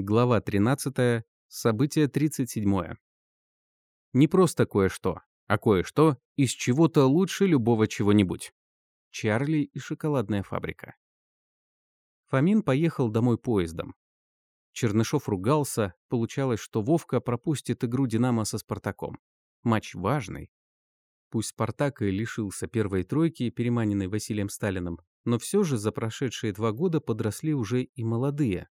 Глава 13. Событие 37. Не просто кое-что, а кое-что из чего-то лучше любого чего-нибудь. Чарли и шоколадная фабрика. Фомин поехал домой поездом. Чернышов ругался, получалось, что Вовка пропустит игру «Динамо» со «Спартаком». Матч важный. Пусть «Спартак» и лишился первой тройки, переманенной Василием Сталиным, но все же за прошедшие два года подросли уже и молодые.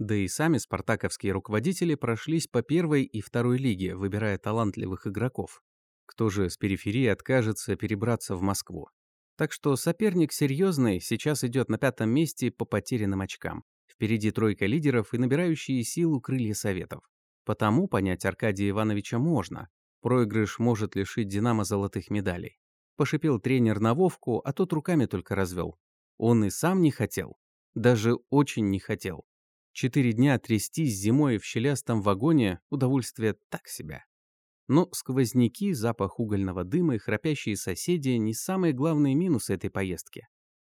Да и сами спартаковские руководители прошлись по первой и второй лиге, выбирая талантливых игроков. Кто же с периферии откажется перебраться в Москву? Так что соперник серьезный сейчас идет на пятом месте по потерянным очкам. Впереди тройка лидеров и набирающие силу крылья советов. Потому понять Аркадия Ивановича можно. Проигрыш может лишить «Динамо» золотых медалей. Пошипел тренер на Вовку, а тот руками только развел. Он и сам не хотел. Даже очень не хотел. Четыре дня трястись зимой в щелястом вагоне – удовольствие так себя. Но сквозняки, запах угольного дыма и храпящие соседи – не самые главные минусы этой поездки.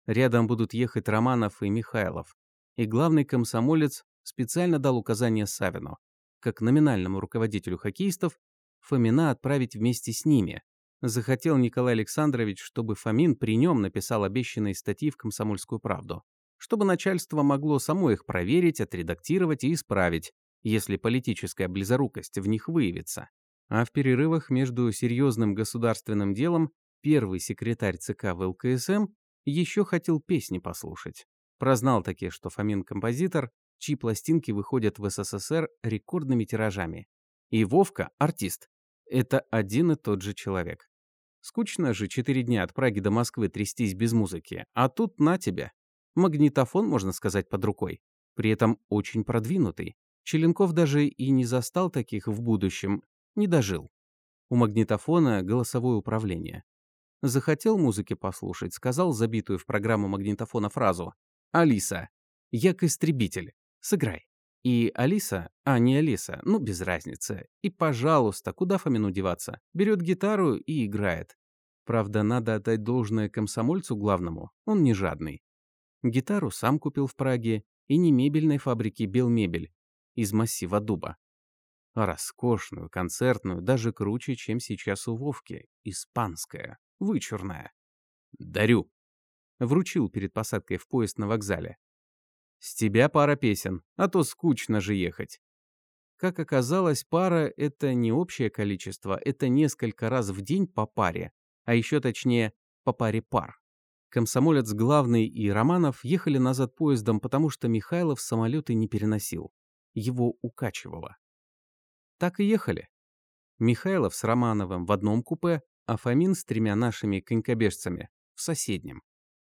Рядом будут ехать Романов и Михайлов, и главный комсомолец специально дал указание Савину, как номинальному руководителю хоккеистов, Фомина отправить вместе с ними. Захотел Николай Александрович, чтобы Фомин при нем написал обещанные статьи в «Комсомольскую правду», чтобы начальство могло само их проверить, отредактировать и исправить, если политическая близорукость в них выявится. А в перерывах между серьезным государственным делом первый секретарь ЦК ВЛКСМ еще хотел песни послушать. Прознал таки, что Фомин композитор, чьи пластинки выходят в СССР рекордными тиражами. И Вовка – артист. Это один и тот же человек. Скучно же четыре дня от Праги до Москвы трястись без музыки, а тут на тебя. Магнитофон, можно сказать, под рукой. При этом очень продвинутый. Челенков даже и не застал таких в будущем, не дожил. У магнитофона голосовое управление. Захотел музыки послушать, сказал забитую в программу магнитофона фразу «Алиса, як истребитель, сыграй». И Алиса, а не Алиса, ну без разницы. И пожалуйста, куда Фомину деваться? Берет гитару и играет. Правда, надо отдать должное комсомольцу главному, он не жадный. Гитару сам купил в Праге и не мебельной фабрики «Белмебель» из массива дуба. Роскошную, концертную, даже круче, чем сейчас у Вовки, испанская, вычурная. «Дарю!» Вручил перед посадкой в поезд на вокзале. «С тебя пара песен, а то скучно же ехать». Как оказалось, пара — это не общее количество, это несколько раз в день по паре, а еще точнее, по паре пар. Комсомолец главный и Романов ехали назад поездом, потому что Михайлов самолеты не переносил. Его укачивало. Так и ехали. Михайлов с Романовым в одном купе, а Фомин с тремя нашими конькобежцами в соседнем.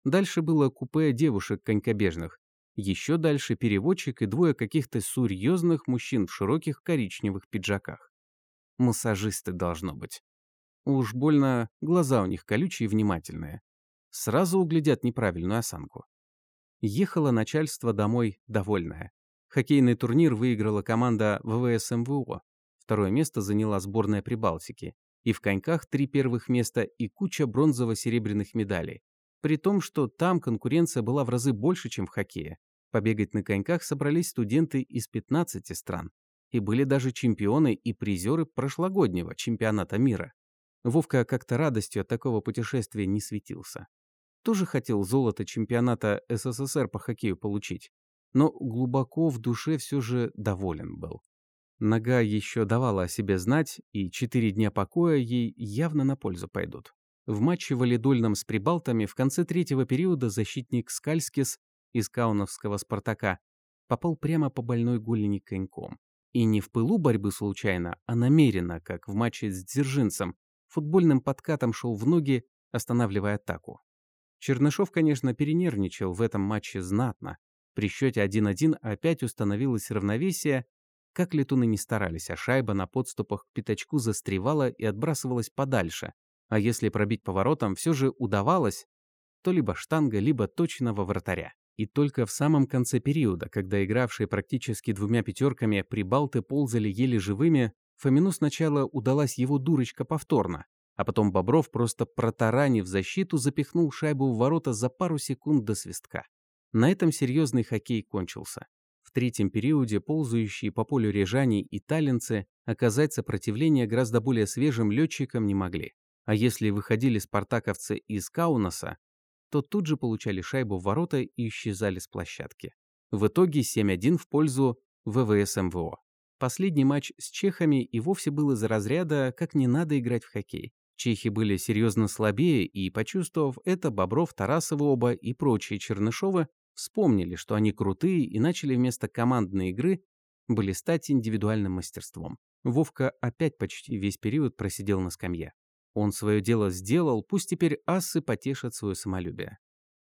Дальше было купе девушек-конькобежных. Еще дальше переводчик и двое каких-то серьезных мужчин в широких коричневых пиджаках. Массажисты должно быть. Уж больно глаза у них колючие и внимательные. Сразу углядят неправильную осанку. Ехало начальство домой довольное. Хоккейный турнир выиграла команда ВВС МВО. Второе место заняла сборная Прибалтики. И в коньках три первых места и куча бронзово-серебряных медалей. При том, что там конкуренция была в разы больше, чем в хоккее. Побегать на коньках собрались студенты из 15 стран. И были даже чемпионы и призеры прошлогоднего чемпионата мира. Вовка как-то радостью от такого путешествия не светился. Тоже хотел золото чемпионата СССР по хоккею получить. Но глубоко в душе все же доволен был. Нога еще давала о себе знать, и четыре дня покоя ей явно на пользу пойдут. В матче валидольном с прибалтами в конце третьего периода защитник Скальскис из кауновского «Спартака» попал прямо по больной голени коньком. И не в пылу борьбы случайно, а намеренно, как в матче с Дзержинцем, футбольным подкатом шел в ноги, останавливая атаку. Чернышов, конечно, перенервничал в этом матче знатно. При счете 1-1 опять установилось равновесие, как летуны не старались, а шайба на подступах к пятачку застревала и отбрасывалась подальше, а если пробить поворотом все же удавалось, то либо штанга, либо точного вратаря. И только в самом конце периода, когда игравшие практически двумя пятерками прибалты ползали еле живыми, Фомину сначала удалась его дурочка повторно, а потом Бобров, просто протаранив защиту, запихнул шайбу в ворота за пару секунд до свистка. На этом серьезный хоккей кончился. третьем периоде ползающие по полю режани и талинцы оказать сопротивление гораздо более свежим летчикам не могли. А если выходили спартаковцы из Каунаса, то тут же получали шайбу в ворота и исчезали с площадки. В итоге 7-1 в пользу ВВС МВО. Последний матч с чехами и вовсе был из разряда «как не надо играть в хоккей». Чехи были серьезно слабее, и, почувствовав это, Бобров, Тарасовы оба и прочие Чернышовы вспомнили, что они крутые и начали вместо командной игры блистать индивидуальным мастерством. Вовка опять почти весь период просидел на скамье. Он свое дело сделал, пусть теперь асы потешат свое самолюбие.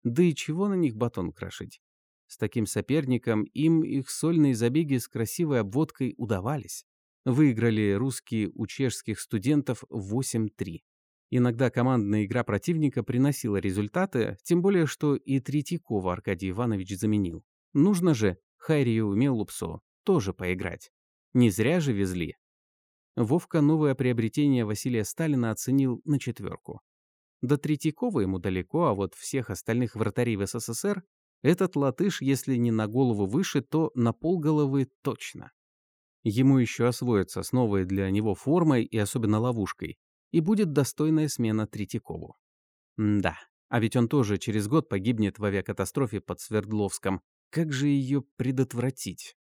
Да и чего на них батон крошить? С таким соперником им их сольные забеги с красивой обводкой удавались. Выиграли русские у чешских студентов 8-3. Иногда командная игра противника приносила результаты, тем более, что и Третьякова Аркадий Иванович заменил. Нужно же Хайрию Меллупсу тоже поиграть. Не зря же везли. Вовка новое приобретение Василия Сталина оценил на четверку. До Третьякова ему далеко, а вот всех остальных вратарей в СССР этот латыш, если не на голову выше, то на полголовы точно. Ему еще освоиться с новой для него формой и особенно ловушкой, и будет достойная смена Третьякову. М да, а ведь он тоже через год погибнет в авиакатастрофе под Свердловском. Как же ее предотвратить?